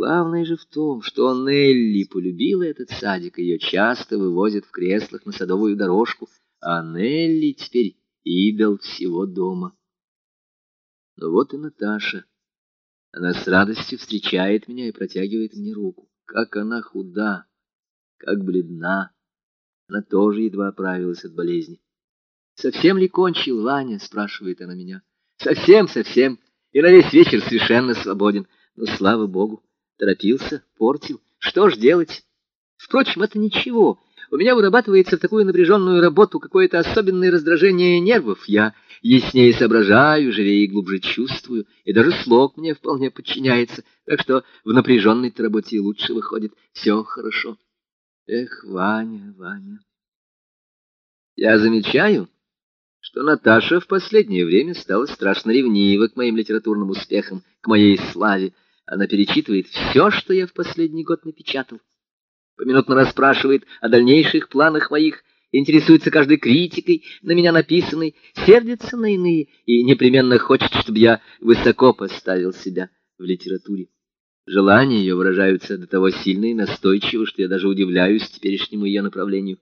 Главное же в том, что Нелли полюбила этот садик, ее часто вывозят в креслах на садовую дорожку, а Нелли теперь идол всего дома. Но вот и Наташа. Она с радостью встречает меня и протягивает мне руку. Как она худа, как бледна. Она тоже едва оправилась от болезни. «Совсем ли кончил, Ваня?» — спрашивает она меня. «Совсем, совсем. И на весь вечер совершенно свободен. Но, слава богу, торопился, портил. Что ж делать? Впрочем, это ничего. У меня вырабатывается в такую напряженную работу какое-то особенное раздражение нервов. Я яснее соображаю, живее и глубже чувствую, и даже слог мне вполне подчиняется, так что в напряженной работе лучше выходит. Все хорошо. Эх, Ваня, Ваня. Я замечаю, что Наташа в последнее время стала страшно ревнива к моим литературным успехам, к моей славе. Она перечитывает все, что я в последний год напечатал поминутно расспрашивает о дальнейших планах моих, интересуется каждой критикой, на меня написанной, сердится на иные и непременно хочет, чтобы я высоко поставил себя в литературе. Желания ее выражаются до того сильно и настойчиво, что я даже удивляюсь теперешнему ее направлению.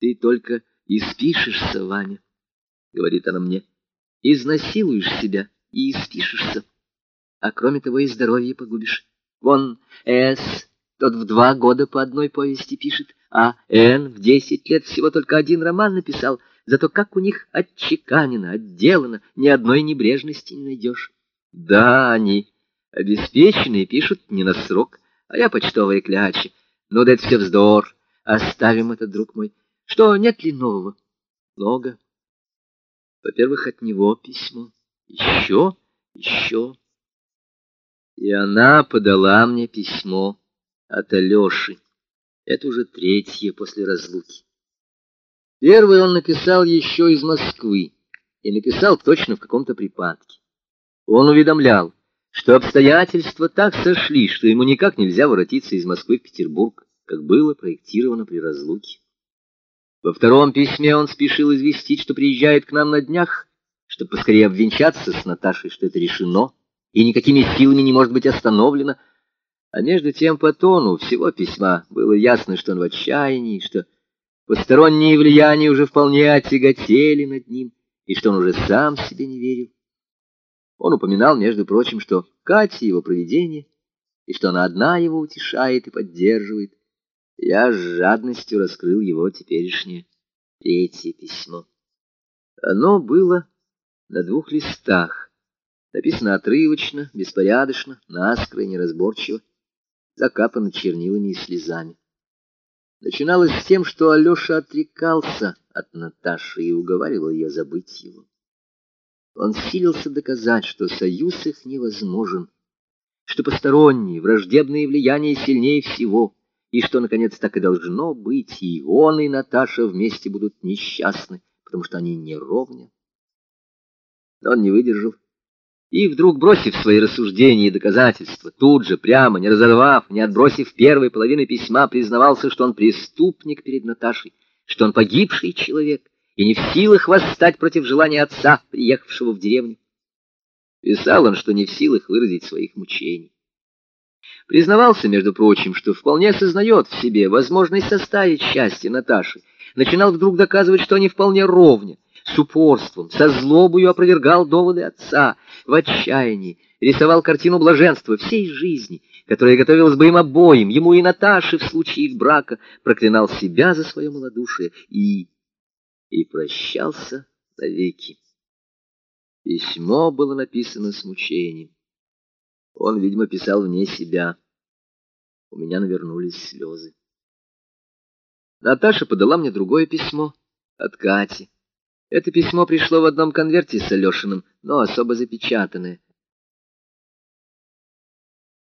«Ты только испишешься, Ваня», — говорит она мне, — «изнасилуешь себя и испишешься, а кроме того и здоровье погубишь. Вон С тот в два года по одной повести пишет, а Н в десять лет всего только один роман написал, зато как у них отчеканено, отделано, ни одной небрежности не найдешь. Да, они обеспеченные, пишут не на срок, а я почтовые клячи. Ну да это все вздор, оставим это, друг мой. Что, нет ли нового? Много. Во-первых, от него письмо. Еще, еще. И она подала мне письмо от Алеши. Это уже третье после разлуки. Первый он написал еще из Москвы, и написал точно в каком-то припадке. Он уведомлял, что обстоятельства так сошли, что ему никак нельзя воротиться из Москвы в Петербург, как было проектировано при разлуке. Во втором письме он спешил известить, что приезжает к нам на днях, чтобы поскорее обвенчаться с Наташей, что это решено, и никакими силами не может быть остановлено, а между тем по тону всего письма было ясно, что он в отчаянии, что посторонние влияния уже вполне отяготели над ним, и что он уже сам себе не верил. Он упоминал, между прочим, что Катя его провидение, и что она одна его утешает и поддерживает. Я с жадностью раскрыл его теперешнее третье письмо. Оно было на двух листах, написано отрывочно, беспорядочно, наскоро и неразборчиво закапана чернилами и слезами. Начиналось с тем, что Алеша отрекался от Наташи и уговаривал ее забыть его. Он силился доказать, что союз их невозможен, что посторонние, враждебные влияния сильнее всего, и что, наконец, так и должно быть, и он, и Наташа вместе будут несчастны, потому что они не ровня. Но он не выдержал и, вдруг бросив свои рассуждения и доказательства, тут же, прямо, не разорвав, не отбросив первой половины письма, признавался, что он преступник перед Наташей, что он погибший человек и не в силах восстать против желания отца, приехавшего в деревню. Писал он, что не в силах выразить своих мучений. Признавался, между прочим, что вполне сознает в себе возможность составить счастье Наташи. Начинал вдруг доказывать, что они вполне ровня, с упорством, со злобою опровергал доводы отца, в отчаянии рисовал картину блаженства всей жизни, которая готовилась бы им обоим, ему и Наташе в случае их брака, проклинал себя за свое малодушие и... и прощался навеки. Письмо было написано с мучением. Он, видимо, писал вне себя. У меня навернулись слезы. Наташа подала мне другое письмо от Кати. Это письмо пришло в одном конверте с Алешиным, но особо запечатанное.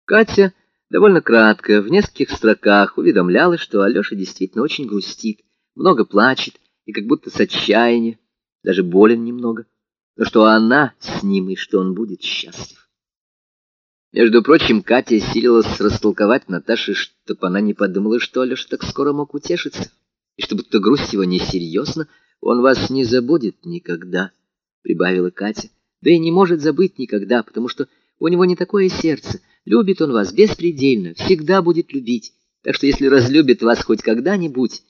Катя довольно кратко, в нескольких строках, уведомляла, что Алеша действительно очень грустит, много плачет и как будто с отчаяния, даже болен немного, но что она с ним и что он будет счастлив. Между прочим, Катя силилась растолковать Наташе, чтобы она не подумала, что Алеша так скоро мог утешиться, и что будто грусть его несерьезна, он вас не забудет никогда, — прибавила Катя. Да и не может забыть никогда, потому что у него не такое сердце, Любит он вас беспредельно, всегда будет любить. Так что если разлюбит вас хоть когда-нибудь,